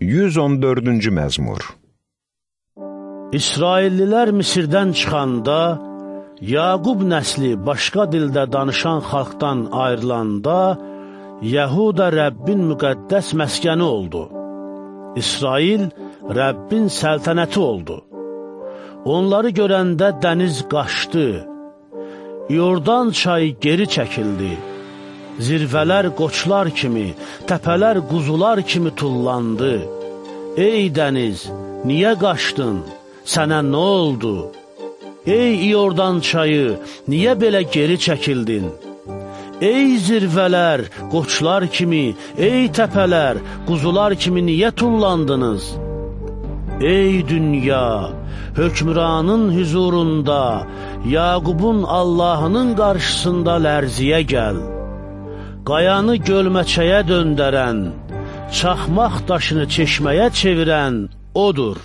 114-cü məzmur İsraillilər Misirdən çıxanda, Yaqub nəsli başqa dildə danışan xalqdan ayrılanda, Yəhuda Rəbbin müqəddəs məskəni oldu. İsrail Rəbbin səltənəti oldu. Onları görəndə dəniz qaçdı, Yordan çayı geri çəkildi. Zirvələr qoçlar kimi, təpələr quzular kimi tullandı. Ey dəniz, niyə qaçdın? Sənə nə oldu? Ey İordan çayı, niyə belə geri çəkildin? Ey zirvələr, qoçlar kimi, ey təpələr, quzular kimi niyə tullandınız? Ey dünya, hökmranın hüzurunda, Yaqubun Allahının qarşısında lərziyə gəl. Qayanı gölməçəyə döndərən, çaxmaq daşını çeşməyə çevirən odur.